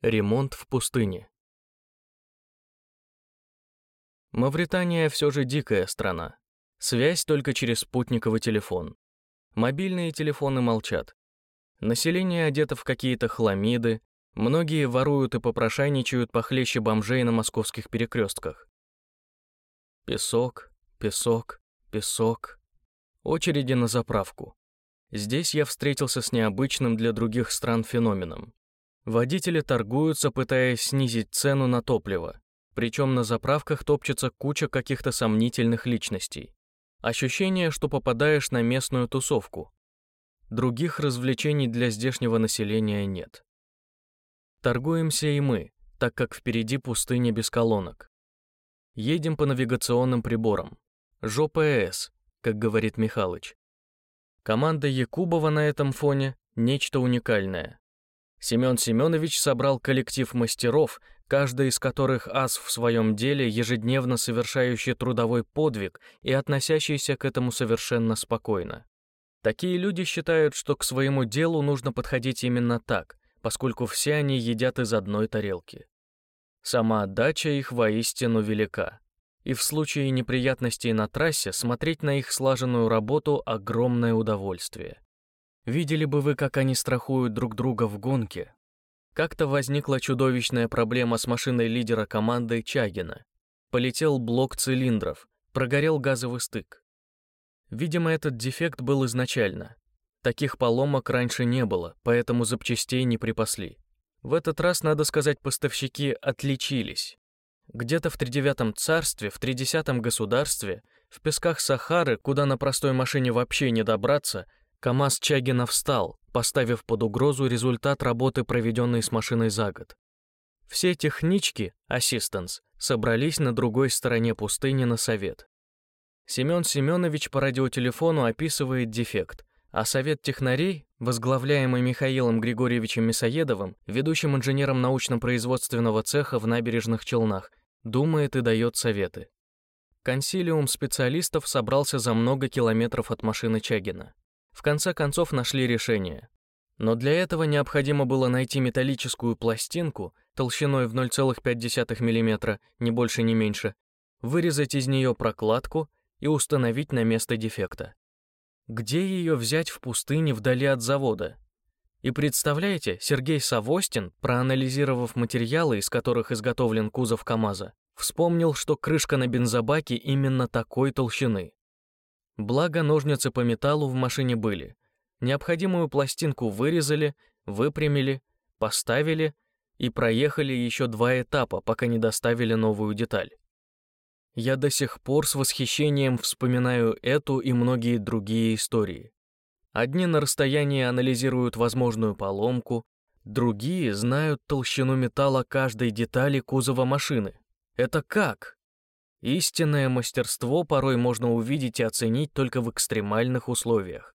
Ремонт в пустыне. Мавритания все же дикая страна. Связь только через спутниковый телефон. Мобильные телефоны молчат. Население одето в какие-то хламиды, многие воруют и попрошайничают похлеще бомжей на московских перекрестках. Песок, песок, песок. Очереди на заправку. Здесь я встретился с необычным для других стран феноменом. Водители торгуются, пытаясь снизить цену на топливо. Причем на заправках топчется куча каких-то сомнительных личностей. Ощущение, что попадаешь на местную тусовку. Других развлечений для здешнего населения нет. Торгуемся и мы, так как впереди пустыня без колонок. Едем по навигационным приборам. Жопа ЭС, как говорит Михалыч. Команда Якубова на этом фоне – нечто уникальное. Семен Семенович собрал коллектив мастеров, каждый из которых ас в своем деле, ежедневно совершающий трудовой подвиг и относящийся к этому совершенно спокойно. Такие люди считают, что к своему делу нужно подходить именно так, поскольку все они едят из одной тарелки. Сама отдача их воистину велика. И в случае неприятностей на трассе смотреть на их слаженную работу – огромное удовольствие. Видели бы вы, как они страхуют друг друга в гонке. Как-то возникла чудовищная проблема с машиной лидера команды Чагина. Полетел блок цилиндров, прогорел газовый стык. Видимо, этот дефект был изначально. Таких поломок раньше не было, поэтому запчастей не припасли. В этот раз, надо сказать, поставщики отличились. Где-то в тридевятом царстве, в тридесятом государстве, в песках Сахары, куда на простой машине вообще не добраться, КамАЗ Чагина встал, поставив под угрозу результат работы, проведенной с машиной за год. Все технички, ассистенс, собрались на другой стороне пустыни на совет. Семен Семенович по радиотелефону описывает дефект, а совет технарей, возглавляемый Михаилом Григорьевичем Мясоедовым, ведущим инженером научно-производственного цеха в набережных Челнах, думает и дает советы. Консилиум специалистов собрался за много километров от машины Чагина в конце концов нашли решение. Но для этого необходимо было найти металлическую пластинку толщиной в 0,5 мм, ни больше, ни меньше, вырезать из нее прокладку и установить на место дефекта. Где ее взять в пустыне вдали от завода? И представляете, Сергей Савостин, проанализировав материалы, из которых изготовлен кузов КАМАЗа, вспомнил, что крышка на бензобаке именно такой толщины. Благо, ножницы по металлу в машине были. Необходимую пластинку вырезали, выпрямили, поставили и проехали еще два этапа, пока не доставили новую деталь. Я до сих пор с восхищением вспоминаю эту и многие другие истории. Одни на расстоянии анализируют возможную поломку, другие знают толщину металла каждой детали кузова машины. Это как? Истинное мастерство порой можно увидеть и оценить только в экстремальных условиях.